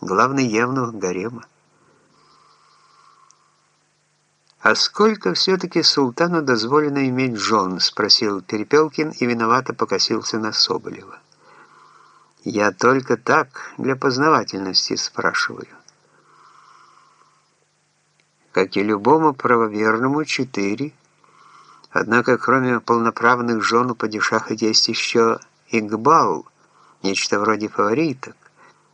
главный евнух гарема. «А сколько все-таки султану дозволено иметь жен?» — спросил Перепелкин и виновато покосился на Соболева. «Я только так, для познавательности спрашиваю». Как и любому правоверному, четыре. Однако, кроме полноправных жен у падишаха есть еще Игбал, нечто вроде фавориток,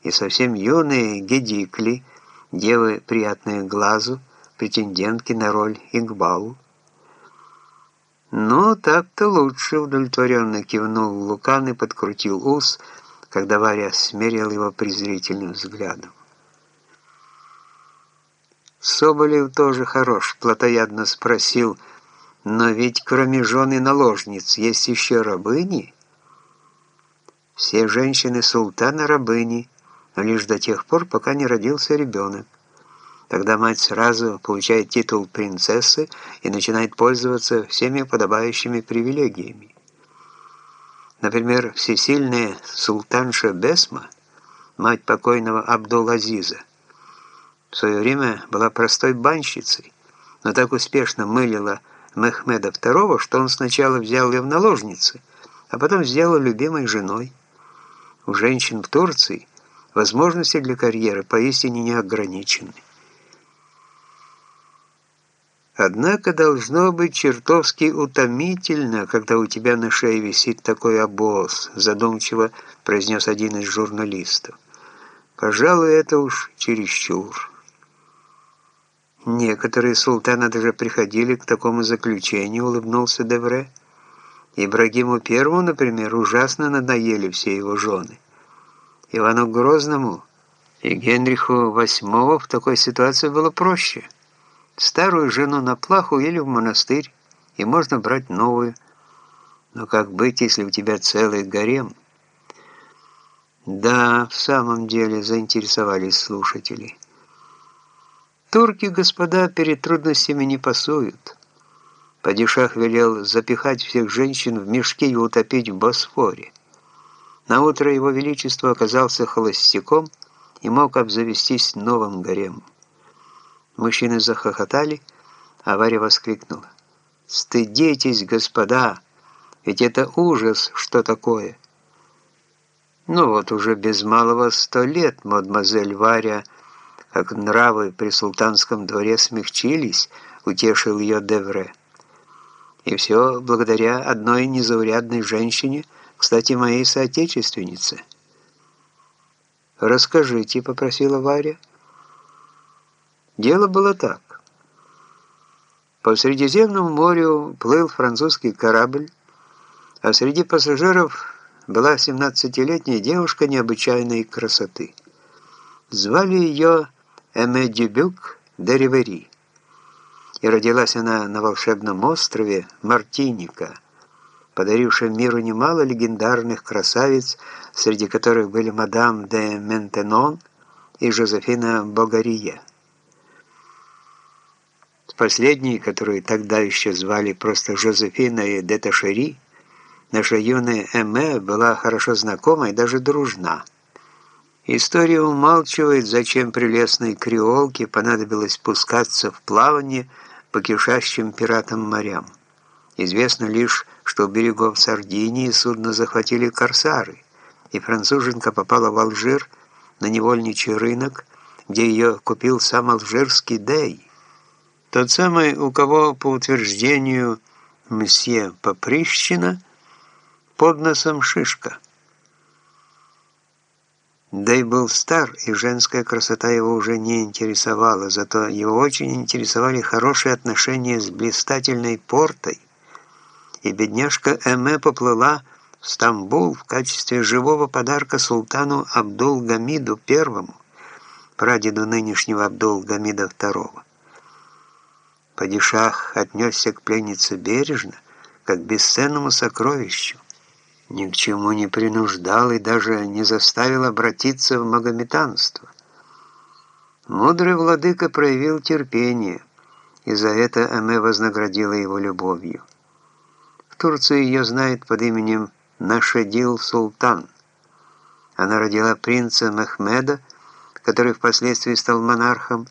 и совсем юные гедикли, девы, приятные глазу, претендентки на роль Игбал. «Ну, так-то лучше», — удовлетворенно кивнул Лукан и подкрутил ус, когда Варя смерил его презрительным взглядом. Соболев тоже хорош, плотоядно спросил, но ведь кроме жены наложниц есть еще рабыни? Все женщины султана рабыни, но лишь до тех пор, пока не родился ребенок. Тогда мать сразу получает титул принцессы и начинает пользоваться всеми подобающими привилегиями. Например, всесильная султанша Бесма, мать покойного Абдул-Азиза, в свое время была простой банщицей, но так успешно мылила Мехмеда II, что он сначала взял ее в наложницы, а потом сделал любимой женой. У женщин в Турции возможности для карьеры поистине не ограничены. Однако должно быть чертовски утомительно, когда у тебя на шее висит такой обоз, задумчиво произнес один из журналистов. Пожалуй, это уж чересчур. Некоторые султаны даже приходили к такому заключению, улыбнулся Девре. Ибрагиму Первому, например, ужасно надоели все его жены. Ивану Грозному и Генриху VIII в такой ситуации было проще. Старую жену на плаху или в монастырь, и можно брать новую. Но как быть, если у тебя целый гарем? Да, в самом деле заинтересовались слушатели. Турки, господа, перед трудностями не пасуют. Падишах велел запихать всех женщин в мешки и утопить в Босфоре. Наутро его величество оказался холостяком и мог обзавестись новым гаремом. Мужчины захохотали, а Варя воскликнула. «Стыдитесь, господа! Ведь это ужас, что такое!» Ну вот уже без малого сто лет мадемуазель Варя как нравы при султанском дворе смягчились, утешил ее Девре. И все благодаря одной незаурядной женщине, кстати, моей соотечественнице. «Расскажите», — попросила Варя. Дело было так. По Средиземному морю плыл французский корабль, а среди пассажиров была 17-летняя девушка необычайной красоты. Звали ее Эме Дюбюк де Ривери. И родилась она на волшебном острове Мартиника, подарившем миру немало легендарных красавиц, среди которых были мадам де Ментенон и Жозефина Богария. Последней, которую тогда еще звали просто Жозефина и де Ташери, наша юная Эме была хорошо знакома и даже дружна. История умалчивает, зачем прелестной креолке понадобилось спускаться в плавание по кишащим пиратам морям. Известно лишь, что у берегов Сардинии судно захватили корсары, и француженка попала в Алжир на невольничий рынок, где ее купил сам алжирский Дей. Тот самый, у кого, по утверждению мсье Поприщина, под носом шишка – Дэй был стар, и женская красота его уже не интересовала, зато его очень интересовали хорошие отношения с блистательной портой, и бедняжка Эме поплыла в Стамбул в качестве живого подарка султану Абдул-Гамиду I, прадеду нынешнего Абдул-Гамида II. Падишах отнесся к пленнице бережно, как к бесценному сокровищу ни к чему не принуждал и даже не заставил обратиться в магометанство. Мудрый владыка проявил терпение, и за это Эме вознаградила его любовью. В Турции ее знают под именем Нашедил Султан. Она родила принца Мехмеда, который впоследствии стал монархом,